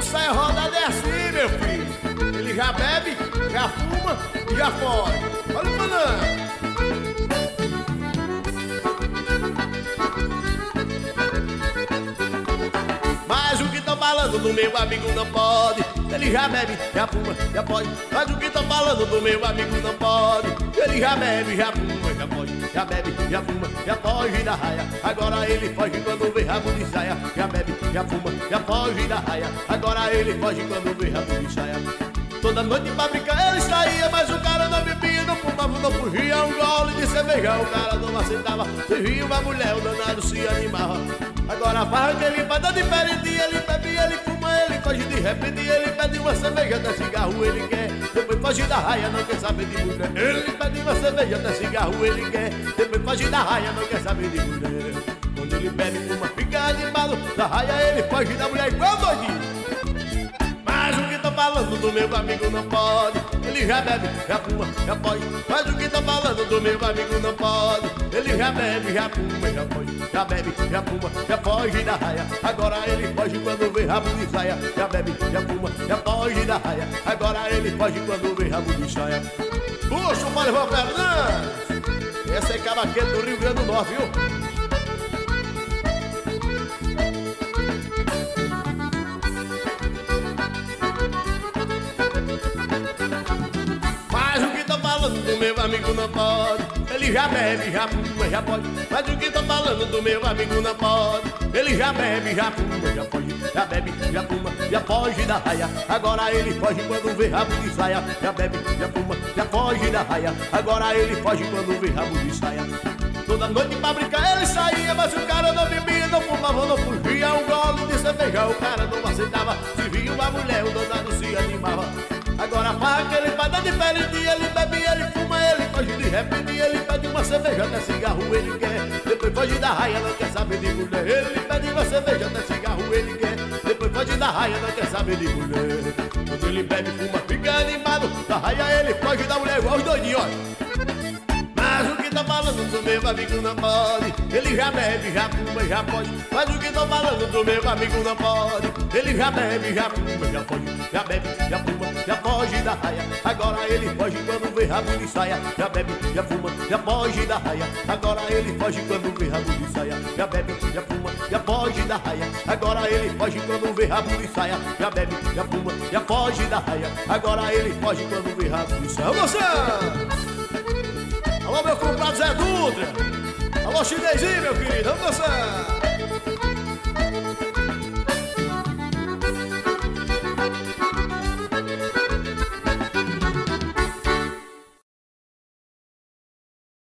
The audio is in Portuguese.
O saia rodada é assim, meu filho. Ele já bebe, já fuma e já foge. Olha o falando. Mas o que tô falando do meu amigo não pode Ele já bebe, já fuma, já pode Mas o que tô falando do meu amigo não pode Ele já bebe, já fuma, já bebe, já fuma, já foge da raia. Agora ele foge quando vê rabo de saia. Já bebe, já fuma, já foge da raia. Agora ele foge quando vê rabo de saia. Toda noite pra brincar ele saía Mas o cara não bebia, não fumava, não fugia. Um gole de cerveja, o cara não aceitava. Se via uma mulher, o danado se animava. Agora faz que ele faz diferente Ele bebe, ele fuma, ele foge de repente Ele pede uma cerveja, até cigarro ele quer Foge da raia, não quer saber de mulher. Ele pede uma cerveja, até cigarro ele quer. Depois foge da raia, não quer saber de mulher. Quando ele bebe, fuma, fica animado Da raia ele foge da mulher igual doidinho falando do meu amigo não pode. Ele já bebe, já fuma, já pode Mas o que tô falando do meu amigo não pode. Ele já bebe, já fuma, já pode Já bebe, já fuma, já foge da raia. Agora ele foge quando vê rabo de saia. Já bebe, já fuma, já foge da raia. Agora ele foge quando vê rabo de saia. Puxa o Mário Fernandes Essa é cavaqueiro do Rio Grande do Norte, viu? Falando do meu amigo não pode Ele já bebe, já fuma, já pode. Mas o que tô falando do meu amigo não pode Ele já bebe, já fuma, já pode. Já bebe, já fuma, já foge da raia. Agora ele foge quando vê rabo de saia. Já bebe, já fuma, já foge da raia. Agora ele foge quando vê rabo de saia. Toda noite pra brincar ele saía Mas o cara não bebia, não fumava, não fugia. Um gole de cerveja o cara não aceitava. Se via uma mulher, o danado se padrão diferente Ele bebe, ele fuma, ele foge de repente Ele pede uma cerveja, até cigarro ele quer. Depois foge da raia, não quer saber de mulher. Ele pede uma cerveja, até cigarro ele quer. Depois foge da raia, não quer saber de mulher. Quando ele bebe, fuma, fica animado. Da raia ele foge da mulher igual os doidinhos, mas o que tá falando do meu amigo não pode. Ele já bebe, já fuma, já pode Mas o que tá falando do meu amigo não pode. Ele já bebe, já fuma, já pode Já bebe, já já da raia Agora ele foge quando vê rabo de saia Já bebe, já fuma, já foge da raia Agora ele foge quando vê rabo de saia Já bebe, já fuma, já foge da raia Agora ele foge quando vê rabo de saia Já bebe, já fuma, já foge da raia Agora ele foge quando vê rabo de saia Você! Alô, meu compadre Zé Dutra. Alô, chinesinho, meu querido. Vamos dançar.